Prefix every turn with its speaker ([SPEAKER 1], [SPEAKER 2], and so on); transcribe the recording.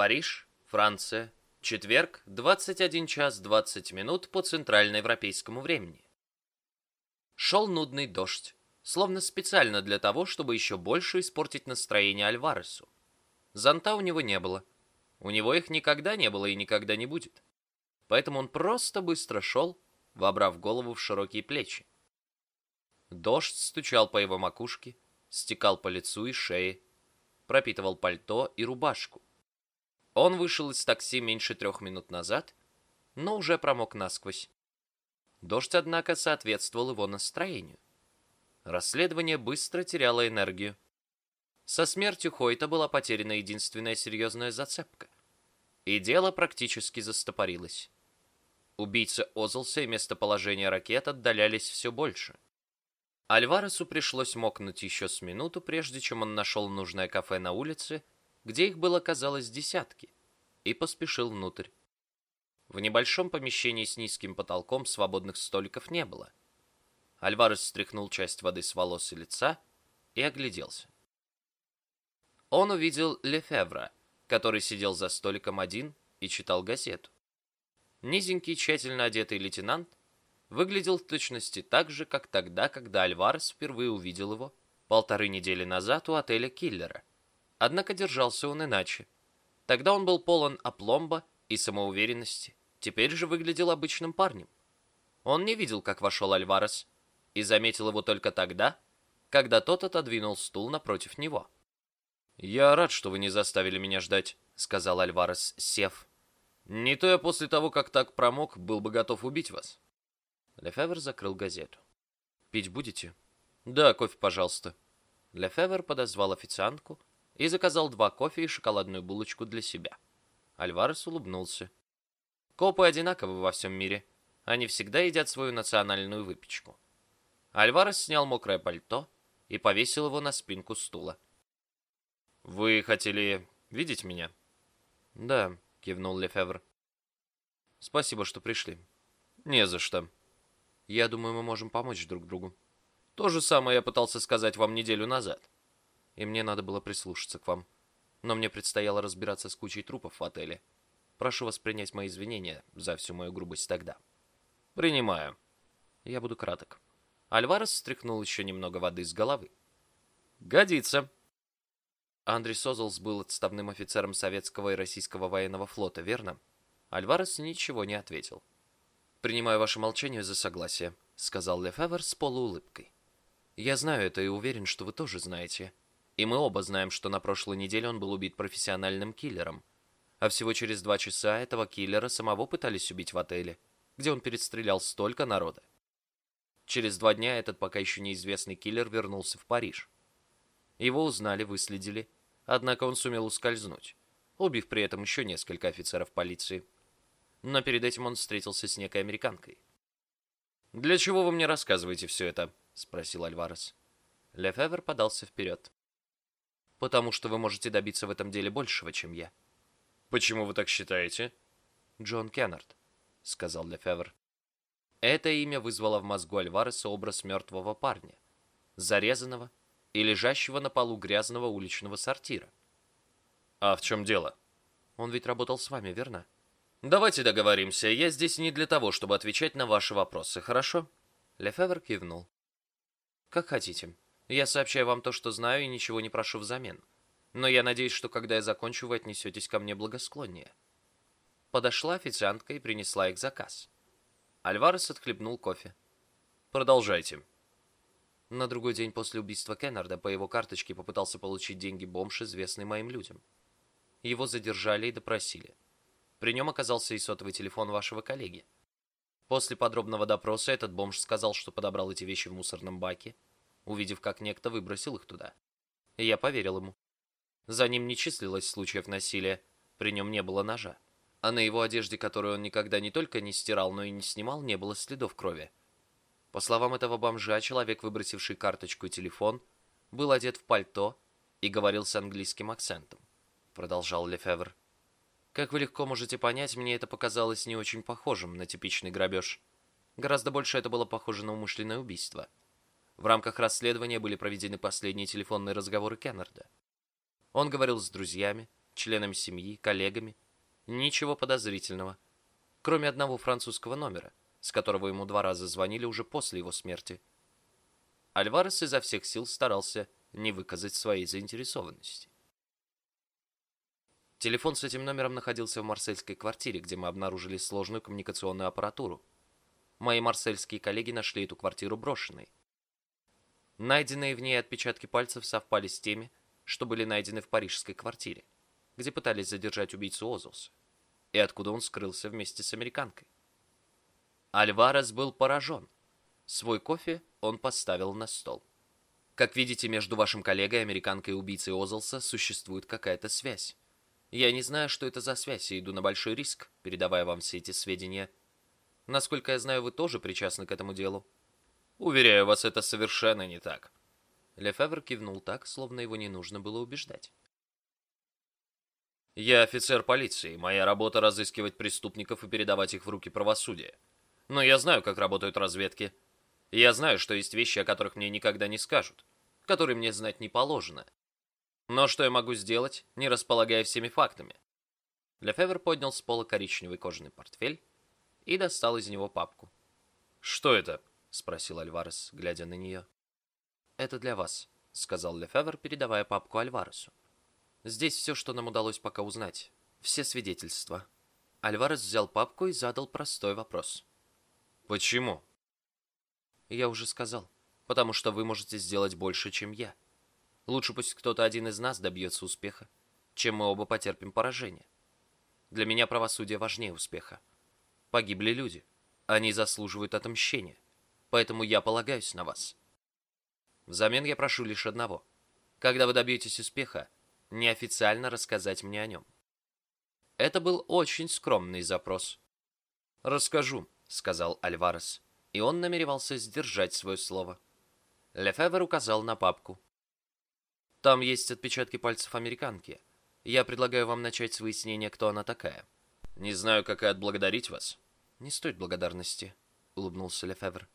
[SPEAKER 1] Париж, Франция. Четверг, 21 час 20 минут по центральноевропейскому времени. Шел нудный дождь, словно специально для того, чтобы еще больше испортить настроение Альваресу. Зонта у него не было. У него их никогда не было и никогда не будет. Поэтому он просто быстро шел, вобрав голову в широкие плечи. Дождь стучал по его макушке, стекал по лицу и шее, пропитывал пальто и рубашку. Он вышел из такси меньше трех минут назад, но уже промок насквозь. Дождь, однако, соответствовал его настроению. Расследование быстро теряло энергию. Со смертью Хойта была потеряна единственная серьезная зацепка. И дело практически застопорилось. Убийца Озлса и местоположение ракет отдалялись все больше. Альваресу пришлось мокнуть еще с минуту, прежде чем он нашел нужное кафе на улице, где их было, казалось, десятки, и поспешил внутрь. В небольшом помещении с низким потолком свободных столиков не было. Альварес стряхнул часть воды с волос и лица и огляделся. Он увидел Лефевра, который сидел за столиком один и читал газету. Низенький, тщательно одетый лейтенант выглядел в точности так же, как тогда, когда Альварес впервые увидел его полторы недели назад у отеля Киллера. Однако держался он иначе. Тогда он был полон опломба и самоуверенности. Теперь же выглядел обычным парнем. Он не видел, как вошел Альварес, и заметил его только тогда, когда тот отодвинул стул напротив него. «Я рад, что вы не заставили меня ждать», — сказал Альварес, сев. «Не то я после того, как так промок, был бы готов убить вас». Лефевр закрыл газету. «Пить будете?» «Да, кофе, пожалуйста». Лефевр подозвал официантку, и заказал два кофе и шоколадную булочку для себя. Альварес улыбнулся. Копы одинаковы во всем мире. Они всегда едят свою национальную выпечку. Альварес снял мокрое пальто и повесил его на спинку стула. «Вы хотели видеть меня?» «Да», — кивнул Лефевр. «Спасибо, что пришли». «Не за что». «Я думаю, мы можем помочь друг другу». «То же самое я пытался сказать вам неделю назад» и мне надо было прислушаться к вам. Но мне предстояло разбираться с кучей трупов в отеле. Прошу вас принять мои извинения за всю мою грубость тогда. Принимаю. Я буду краток. Альварес стряхнул еще немного воды с головы. Годится. Андрей Созолс был отставным офицером советского и российского военного флота, верно? Альварес ничего не ответил. «Принимаю ваше молчание за согласие», — сказал Лефевер с полуулыбкой. «Я знаю это и уверен, что вы тоже знаете. И мы оба знаем, что на прошлой неделе он был убит профессиональным киллером. А всего через два часа этого киллера самого пытались убить в отеле, где он перестрелял столько народа. Через два дня этот пока еще неизвестный киллер вернулся в Париж. Его узнали, выследили, однако он сумел ускользнуть, убив при этом еще несколько офицеров полиции. Но перед этим он встретился с некой американкой. «Для чего вы мне рассказываете все это?» — спросил Альварес. Лефевер подался вперед потому что вы можете добиться в этом деле большего, чем я. Почему вы так считаете? Джон Кеннард, сказал Лефевр. Это имя вызвало в мозгу Альвареса образ мертвого парня, зарезанного и лежащего на полу грязного уличного сортира. А в чем дело? Он ведь работал с вами, верно? Давайте договоримся. Я здесь не для того, чтобы отвечать на ваши вопросы, хорошо? Лефевр кивнул. Как хотите. Я сообщаю вам то, что знаю, и ничего не прошу взамен. Но я надеюсь, что когда я закончу, вы отнесетесь ко мне благосклоннее. Подошла официантка и принесла их заказ. Альварес отхлебнул кофе. Продолжайте. На другой день после убийства Кеннарда по его карточке попытался получить деньги бомж, известный моим людям. Его задержали и допросили. При нем оказался и сотовый телефон вашего коллеги. После подробного допроса этот бомж сказал, что подобрал эти вещи в мусорном баке, увидев, как некто выбросил их туда. Я поверил ему. За ним не числилось случаев насилия, при нем не было ножа. А на его одежде, которую он никогда не только не стирал, но и не снимал, не было следов крови. По словам этого бомжа, человек, выбросивший карточку и телефон, был одет в пальто и говорил с английским акцентом. Продолжал Лефевр. Как вы легко можете понять, мне это показалось не очень похожим на типичный грабеж. Гораздо больше это было похоже на умышленное убийство. В рамках расследования были проведены последние телефонные разговоры Кеннарда. Он говорил с друзьями, членами семьи, коллегами. Ничего подозрительного. Кроме одного французского номера, с которого ему два раза звонили уже после его смерти. Альварес изо всех сил старался не выказать своей заинтересованности. Телефон с этим номером находился в марсельской квартире, где мы обнаружили сложную коммуникационную аппаратуру. Мои марсельские коллеги нашли эту квартиру брошенной. Найденные в ней отпечатки пальцев совпали с теми, что были найдены в парижской квартире, где пытались задержать убийцу Озулса, и откуда он скрылся вместе с американкой. Альварес был поражен. Свой кофе он поставил на стол. Как видите, между вашим коллегой, американкой и убийцей Озлса существует какая-то связь. Я не знаю, что это за связь, и иду на большой риск, передавая вам все эти сведения. Насколько я знаю, вы тоже причастны к этому делу. Уверяю вас, это совершенно не так. Лефевр кивнул так, словно его не нужно было убеждать. Я офицер полиции, моя работа разыскивать преступников и передавать их в руки правосудия. Но я знаю, как работают разведки. Я знаю, что есть вещи, о которых мне никогда не скажут, которые мне знать не положено. Но что я могу сделать, не располагая всеми фактами? Лефевр поднял с пола коричневый кожаный портфель и достал из него папку. «Что это?» — спросил Альварес, глядя на нее. «Это для вас», — сказал Лефевр, передавая папку Альваресу. «Здесь все, что нам удалось пока узнать. Все свидетельства». Альварес взял папку и задал простой вопрос. Почему? Я уже сказал. Потому что вы можете сделать больше, чем я. Лучше пусть кто-то один из нас добьется успеха, чем мы оба потерпим поражение. Для меня правосудие важнее успеха. Погибли люди. Они заслуживают отмщения. Поэтому я полагаюсь на вас. Взамен я прошу лишь одного. Когда вы добьетесь успеха, неофициально рассказать мне о нем. Это был очень скромный запрос. Расскажу, сказал Альварес, и он намеревался сдержать свое слово. Лефевер указал на папку. Там есть отпечатки пальцев американки. Я предлагаю вам начать с выяснения, кто она такая. Не знаю, как и отблагодарить вас. Не стоит благодарности, улыбнулся Лефевр.